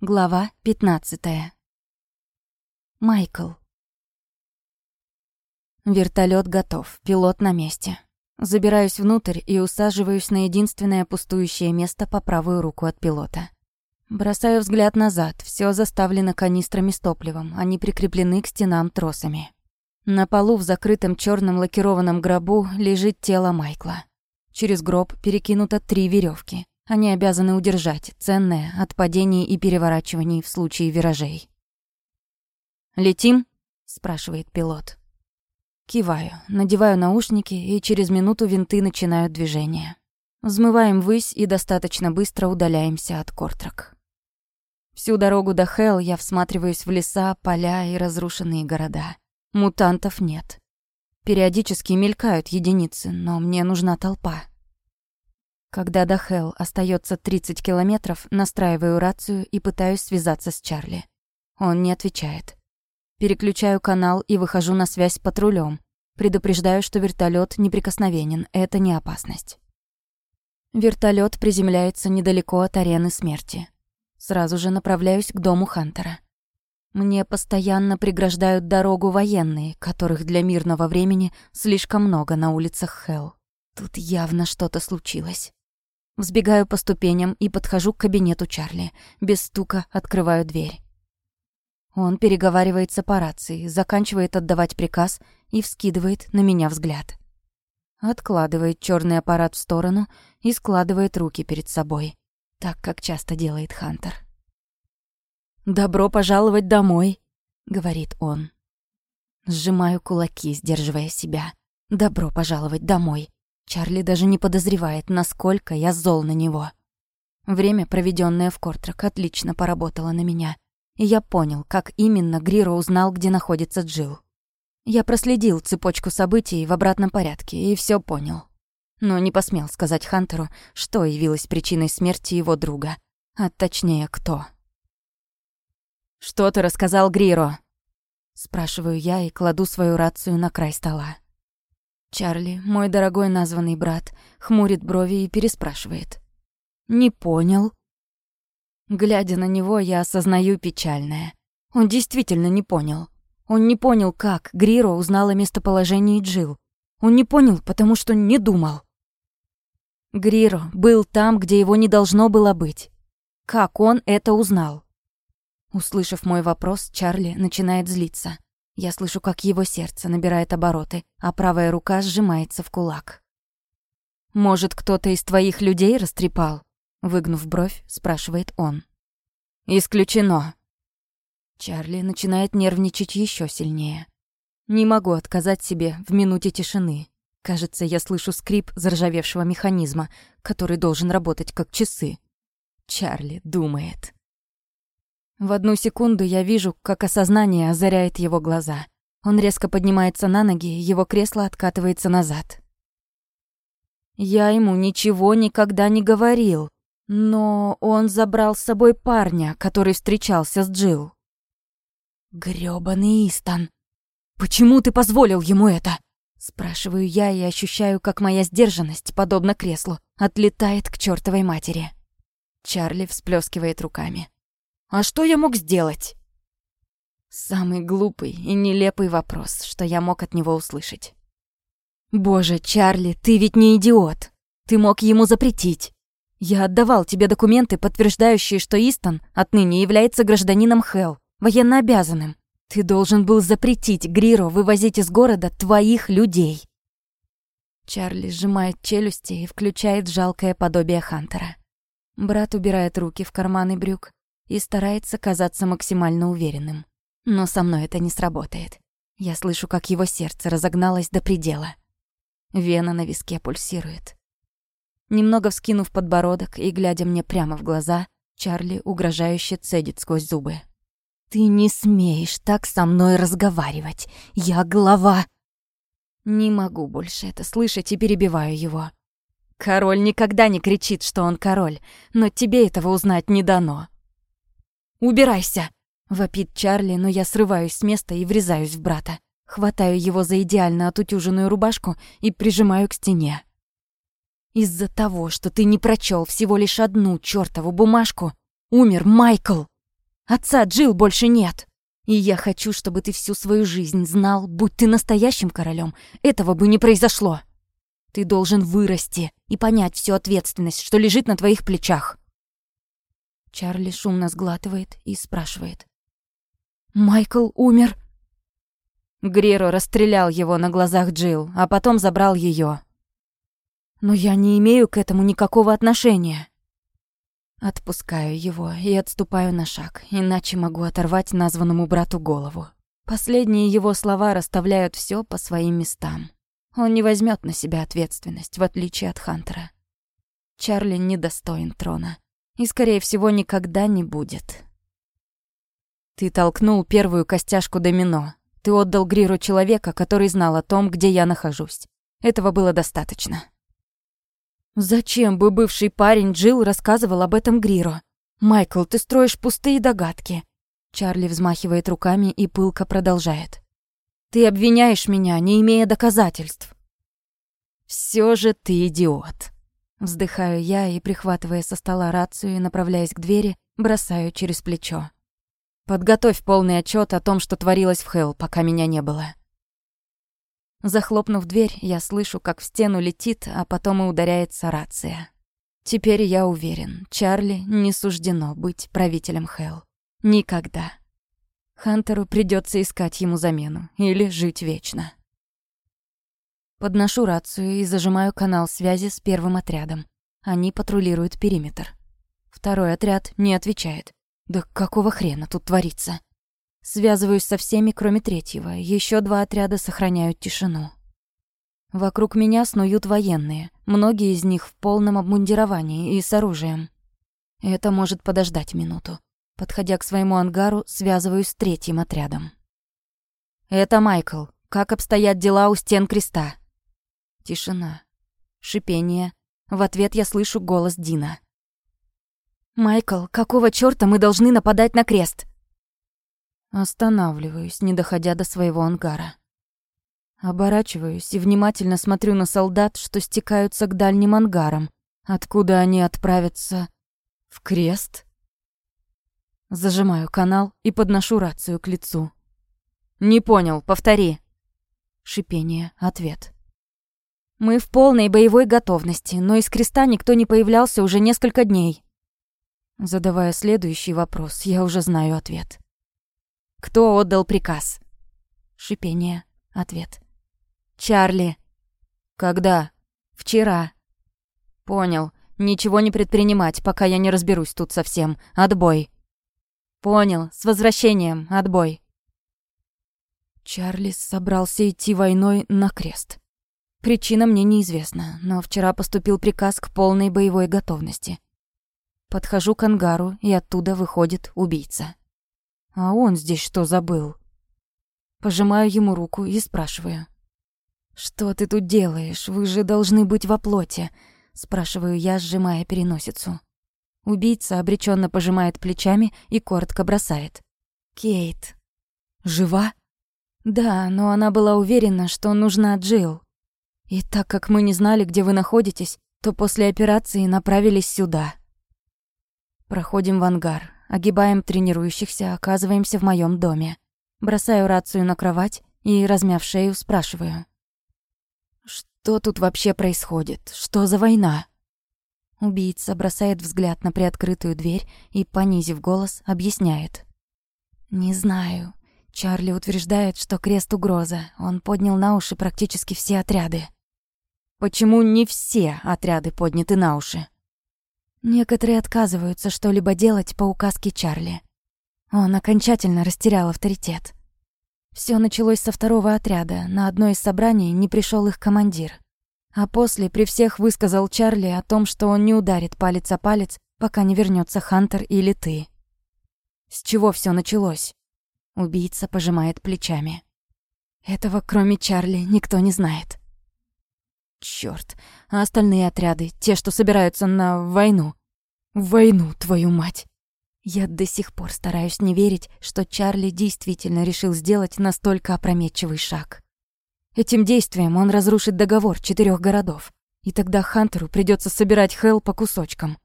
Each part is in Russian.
Глава 15. Майкл. Вертолет готов, пилот на месте. Забираюсь внутрь и усаживаюсь на единственное пустующее место по правую руку от пилота. Бросаю взгляд назад, все заставлено канистрами с топливом, они прикреплены к стенам тросами. На полу в закрытом черном лакированном гробу лежит тело Майкла. Через гроб перекинуто три веревки. Они обязаны удержать ценное от падений и переворачиваний в случае виражей. «Летим?» — спрашивает пилот. Киваю, надеваю наушники, и через минуту винты начинают движение. Взмываем ввысь и достаточно быстро удаляемся от Кортрак. Всю дорогу до Хелл я всматриваюсь в леса, поля и разрушенные города. Мутантов нет. Периодически мелькают единицы, но мне нужна толпа. Когда до Хелл остается 30 километров, настраиваю рацию и пытаюсь связаться с Чарли. Он не отвечает. Переключаю канал и выхожу на связь с патрулем. Предупреждаю, что вертолет неприкосновенен, это не опасность. Вертолет приземляется недалеко от арены смерти. Сразу же направляюсь к дому Хантера. Мне постоянно преграждают дорогу военные, которых для мирного времени слишком много на улицах Хелл. Тут явно что-то случилось. Взбегаю по ступеням и подхожу к кабинету Чарли. Без стука открываю дверь. Он переговаривается по рации, заканчивает отдавать приказ и вскидывает на меня взгляд. Откладывает черный аппарат в сторону и складывает руки перед собой, так как часто делает Хантер. «Добро пожаловать домой», — говорит он. Сжимаю кулаки, сдерживая себя. «Добро пожаловать домой». Чарли даже не подозревает, насколько я зол на него. Время, проведенное в Кортрак, отлично поработало на меня. И я понял, как именно Гриро узнал, где находится Джилл. Я проследил цепочку событий в обратном порядке и все понял. Но не посмел сказать Хантеру, что явилось причиной смерти его друга. А точнее, кто. «Что ты рассказал Гриро?» Спрашиваю я и кладу свою рацию на край стола. Чарли, мой дорогой названный брат, хмурит брови и переспрашивает. «Не понял». Глядя на него, я осознаю печальное. Он действительно не понял. Он не понял, как Гриро узнала местоположение Джил. Он не понял, потому что не думал. Гриро был там, где его не должно было быть. Как он это узнал? Услышав мой вопрос, Чарли начинает злиться. Я слышу, как его сердце набирает обороты, а правая рука сжимается в кулак. «Может, кто-то из твоих людей растрепал?» Выгнув бровь, спрашивает он. «Исключено». Чарли начинает нервничать еще сильнее. Не могу отказать себе в минуте тишины. Кажется, я слышу скрип заржавевшего механизма, который должен работать как часы. Чарли думает. В одну секунду я вижу, как осознание озаряет его глаза. Он резко поднимается на ноги, его кресло откатывается назад. Я ему ничего никогда не говорил, но он забрал с собой парня, который встречался с Джил. Грёбаный Истон. Почему ты позволил ему это? Спрашиваю я и ощущаю, как моя сдержанность, подобно креслу, отлетает к чёртовой матери. Чарли всплескивает руками. А что я мог сделать? Самый глупый и нелепый вопрос, что я мог от него услышать. Боже, Чарли, ты ведь не идиот. Ты мог ему запретить. Я отдавал тебе документы, подтверждающие, что Истон отныне является гражданином Хелл, военнообязанным. Ты должен был запретить Гриро вывозить из города твоих людей. Чарли сжимает челюсти и включает жалкое подобие Хантера. Брат убирает руки в карманы брюк и старается казаться максимально уверенным. Но со мной это не сработает. Я слышу, как его сердце разогналось до предела. Вена на виске пульсирует. Немного вскинув подбородок и глядя мне прямо в глаза, Чарли угрожающе цедит сквозь зубы. «Ты не смеешь так со мной разговаривать! Я глава!» Не могу больше это слышать и перебиваю его. «Король никогда не кричит, что он король, но тебе этого узнать не дано. «Убирайся!» — вопит Чарли, но я срываюсь с места и врезаюсь в брата. Хватаю его за идеально отутюженную рубашку и прижимаю к стене. «Из-за того, что ты не прочел всего лишь одну чёртову бумажку, умер Майкл!» Отца Джил больше нет. И я хочу, чтобы ты всю свою жизнь знал, будь ты настоящим королем, этого бы не произошло. Ты должен вырасти и понять всю ответственность, что лежит на твоих плечах. Чарли шумно сглатывает и спрашивает. «Майкл умер?» Гриро расстрелял его на глазах Джил, а потом забрал ее. «Но я не имею к этому никакого отношения». Отпускаю его и отступаю на шаг, иначе могу оторвать названному брату голову. Последние его слова расставляют все по своим местам. Он не возьмет на себя ответственность, в отличие от Хантера. Чарли недостоин трона и, скорее всего, никогда не будет. Ты толкнул первую костяшку домино. Ты отдал Гриру человека, который знал о том, где я нахожусь. Этого было достаточно. Зачем бы бывший парень Джилл рассказывал об этом Гриру? Майкл, ты строишь пустые догадки. Чарли взмахивает руками и пылко продолжает. Ты обвиняешь меня, не имея доказательств. Все же ты идиот. Вздыхаю я и, прихватывая со стола рацию и направляясь к двери, бросаю через плечо. Подготовь полный отчет о том, что творилось в Хелл, пока меня не было. Захлопнув дверь, я слышу, как в стену летит, а потом и ударяется рация. Теперь я уверен, Чарли не суждено быть правителем Хелл. Никогда. Хантеру придется искать ему замену или жить вечно. Подношу рацию и зажимаю канал связи с первым отрядом. Они патрулируют периметр. Второй отряд не отвечает. Да какого хрена тут творится? Связываюсь со всеми, кроме третьего. Еще два отряда сохраняют тишину. Вокруг меня снуют военные, многие из них в полном обмундировании и с оружием. Это может подождать минуту. Подходя к своему ангару, связываюсь с третьим отрядом. «Это Майкл. Как обстоят дела у стен креста?» Тишина. Шипение. В ответ я слышу голос Дина. «Майкл, какого чёрта мы должны нападать на крест?» Останавливаюсь, не доходя до своего ангара. Оборачиваюсь и внимательно смотрю на солдат, что стекаются к дальним ангарам, откуда они отправятся в крест. Зажимаю канал и подношу рацию к лицу. «Не понял, повтори». Шипение, ответ. Мы в полной боевой готовности, но из креста никто не появлялся уже несколько дней. Задавая следующий вопрос, я уже знаю ответ. Кто отдал приказ? Шипение. Ответ. Чарли. Когда? Вчера. Понял. Ничего не предпринимать, пока я не разберусь тут совсем. Отбой. Понял. С возвращением. Отбой. Чарли собрался идти войной на крест. Причина мне неизвестна, но вчера поступил приказ к полной боевой готовности. Подхожу к ангару, и оттуда выходит убийца. А он здесь что забыл? Пожимаю ему руку и спрашиваю. «Что ты тут делаешь? Вы же должны быть во плоти», — спрашиваю я, сжимая переносицу. Убийца обреченно пожимает плечами и коротко бросает. «Кейт». «Жива?» «Да, но она была уверена, что нужна Джилл. И так как мы не знали, где вы находитесь, то после операции направились сюда. Проходим в ангар, огибаем тренирующихся, оказываемся в моем доме. Бросаю рацию на кровать и, размяв шею, спрашиваю. «Что тут вообще происходит? Что за война?» Убийца бросает взгляд на приоткрытую дверь и, понизив голос, объясняет. «Не знаю. Чарли утверждает, что крест угроза. Он поднял на уши практически все отряды. Почему не все отряды подняты на уши? Некоторые отказываются что-либо делать по указке Чарли. Он окончательно растерял авторитет. Все началось со второго отряда. На одно из собраний не пришел их командир. А после при всех высказал Чарли о том, что он не ударит палец о палец, пока не вернется Хантер или ты. С чего все началось? Убийца пожимает плечами. Этого, кроме Чарли, никто не знает. Чёрт, а остальные отряды, те, что собираются на войну? Войну, твою мать! Я до сих пор стараюсь не верить, что Чарли действительно решил сделать настолько опрометчивый шаг. Этим действием он разрушит договор четырех городов, и тогда Хантеру придется собирать Хелл по кусочкам.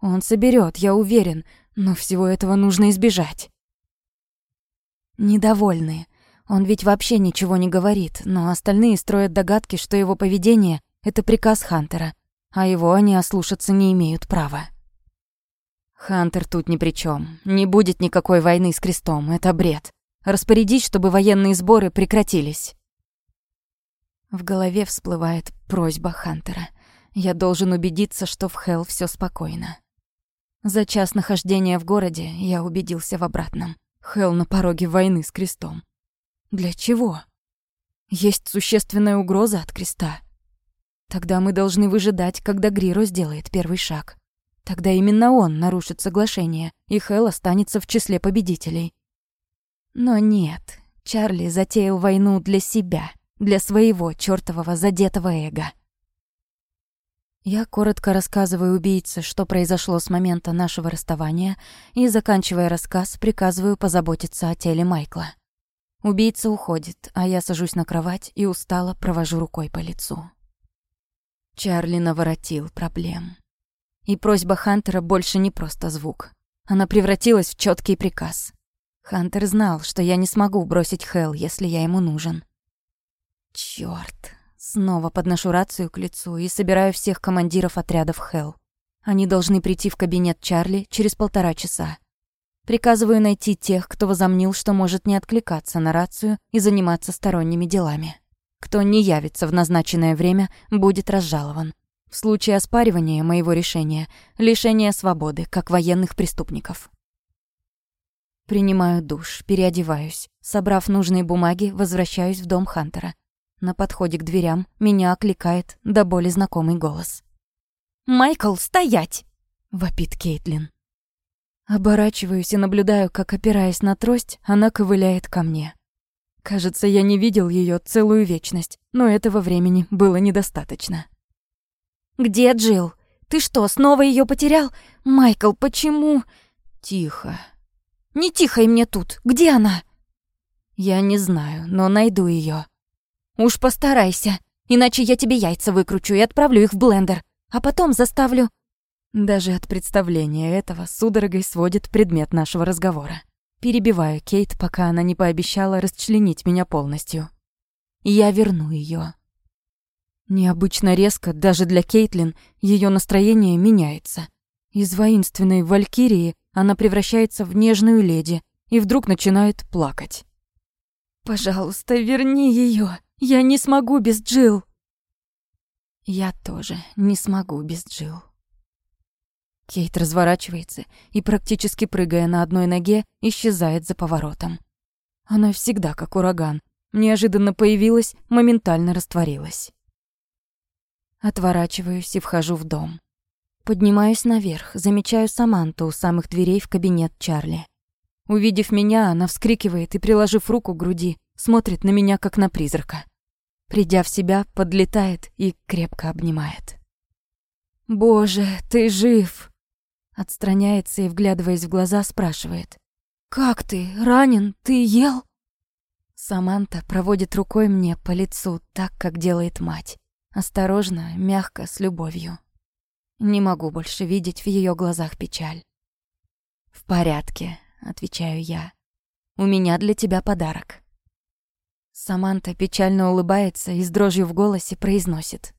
Он соберет, я уверен, но всего этого нужно избежать. Недовольные. Он ведь вообще ничего не говорит, но остальные строят догадки, что его поведение — это приказ Хантера, а его они ослушаться не имеют права. Хантер тут ни при чем. Не будет никакой войны с крестом, это бред. Распорядись, чтобы военные сборы прекратились. В голове всплывает просьба Хантера. Я должен убедиться, что в Хелл все спокойно. За час нахождения в городе я убедился в обратном. Хелл на пороге войны с крестом. Для чего? Есть существенная угроза от креста. Тогда мы должны выжидать, когда Гриро сделает первый шаг. Тогда именно он нарушит соглашение, и Хелл останется в числе победителей. Но нет, Чарли затеял войну для себя, для своего чёртового задетого эго. Я коротко рассказываю убийце, что произошло с момента нашего расставания, и, заканчивая рассказ, приказываю позаботиться о теле Майкла. Убийца уходит, а я сажусь на кровать и устало провожу рукой по лицу. Чарли наворотил проблем. И просьба Хантера больше не просто звук. Она превратилась в четкий приказ. Хантер знал, что я не смогу бросить Хелл, если я ему нужен. Чёрт. Снова подношу рацию к лицу и собираю всех командиров отрядов Хелл. Они должны прийти в кабинет Чарли через полтора часа. Приказываю найти тех, кто возомнил, что может не откликаться на рацию и заниматься сторонними делами. Кто не явится в назначенное время, будет разжалован. В случае оспаривания моего решения — лишение свободы, как военных преступников. Принимаю душ, переодеваюсь. Собрав нужные бумаги, возвращаюсь в дом Хантера. На подходе к дверям меня окликает до боли знакомый голос. «Майкл, стоять!» — вопит Кейтлин. Оборачиваюсь и наблюдаю, как, опираясь на трость, она ковыляет ко мне. Кажется, я не видел ее целую вечность, но этого времени было недостаточно. «Где Джилл? Ты что, снова ее потерял? Майкл, почему?» «Тихо». «Не тихо и мне тут. Где она?» «Я не знаю, но найду ее. «Уж постарайся, иначе я тебе яйца выкручу и отправлю их в блендер, а потом заставлю...» Даже от представления этого судорогой сводит предмет нашего разговора. Перебиваю Кейт, пока она не пообещала расчленить меня полностью. Я верну ее. Необычно резко, даже для Кейтлин, ее настроение меняется. Из воинственной валькирии она превращается в нежную леди и вдруг начинает плакать. «Пожалуйста, верни ее. Я не смогу без Джил. Я тоже не смогу без Джил. Кейт разворачивается и, практически прыгая на одной ноге, исчезает за поворотом. Она всегда как ураган. Неожиданно появилась, моментально растворилась. Отворачиваюсь и вхожу в дом. Поднимаюсь наверх, замечаю Саманту у самых дверей в кабинет Чарли. Увидев меня, она вскрикивает и, приложив руку к груди, смотрит на меня, как на призрака. Придя в себя, подлетает и крепко обнимает. «Боже, ты жив!» Отстраняется и, вглядываясь в глаза, спрашивает. «Как ты? Ранен? Ты ел?» Саманта проводит рукой мне по лицу так, как делает мать. Осторожно, мягко, с любовью. Не могу больше видеть в ее глазах печаль. «В порядке», — отвечаю я. «У меня для тебя подарок». Саманта печально улыбается и с дрожью в голосе произносит.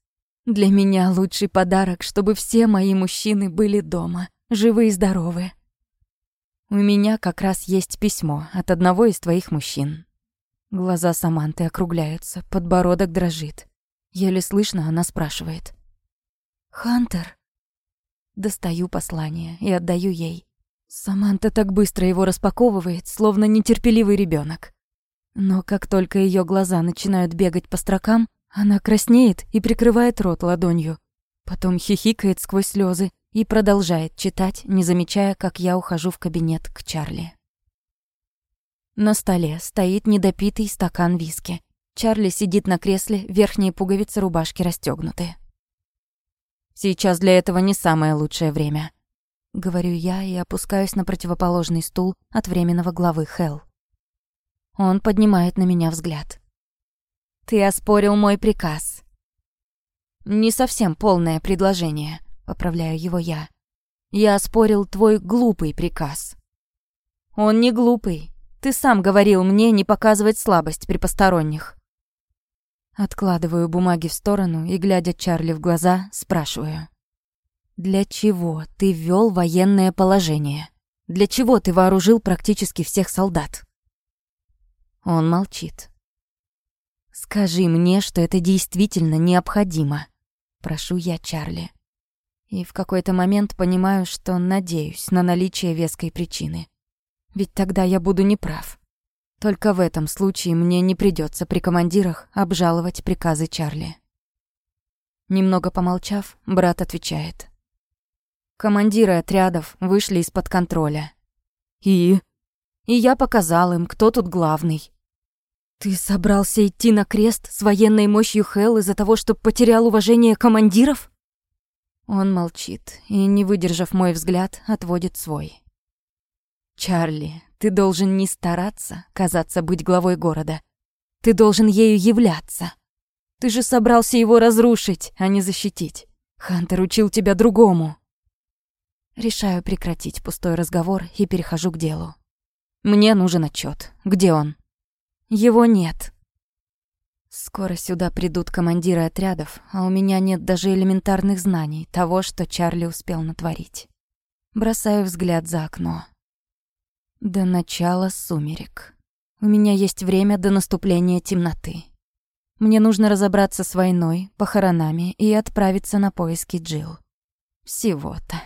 «Для меня лучший подарок, чтобы все мои мужчины были дома живы и здоровы. У меня как раз есть письмо от одного из твоих мужчин. Глаза Саманты округляются, подбородок дрожит. Еле слышно она спрашивает. «Хантер?» Достаю послание и отдаю ей. Саманта так быстро его распаковывает, словно нетерпеливый ребенок. Но как только ее глаза начинают бегать по строкам, она краснеет и прикрывает рот ладонью. Потом хихикает сквозь слезы и продолжает читать, не замечая, как я ухожу в кабинет к Чарли. На столе стоит недопитый стакан виски. Чарли сидит на кресле, верхние пуговицы рубашки расстёгнуты. «Сейчас для этого не самое лучшее время», — говорю я и опускаюсь на противоположный стул от временного главы Хелл. Он поднимает на меня взгляд. «Ты оспорил мой приказ». «Не совсем полное предложение», поправляю его я. Я оспорил твой глупый приказ. Он не глупый. Ты сам говорил мне не показывать слабость при посторонних. Откладываю бумаги в сторону и, глядя Чарли в глаза, спрашиваю. «Для чего ты ввёл военное положение? Для чего ты вооружил практически всех солдат?» Он молчит. «Скажи мне, что это действительно необходимо», — прошу я Чарли. И в какой-то момент понимаю, что надеюсь на наличие веской причины. Ведь тогда я буду неправ. Только в этом случае мне не придется при командирах обжаловать приказы Чарли. Немного помолчав, брат отвечает. Командиры отрядов вышли из-под контроля. И? И я показал им, кто тут главный. Ты собрался идти на крест с военной мощью Хелл из-за того, что потерял уважение командиров? Он молчит и, не выдержав мой взгляд, отводит свой. Чарли, ты должен не стараться казаться быть главой города. Ты должен ею являться. Ты же собрался его разрушить, а не защитить. Хантер учил тебя другому. Решаю прекратить пустой разговор и перехожу к делу. Мне нужен отчет. Где он? Его нет. Скоро сюда придут командиры отрядов, а у меня нет даже элементарных знаний того, что Чарли успел натворить. Бросаю взгляд за окно. До начала сумерек. У меня есть время до наступления темноты. Мне нужно разобраться с войной, похоронами и отправиться на поиски Джил. Всего-то.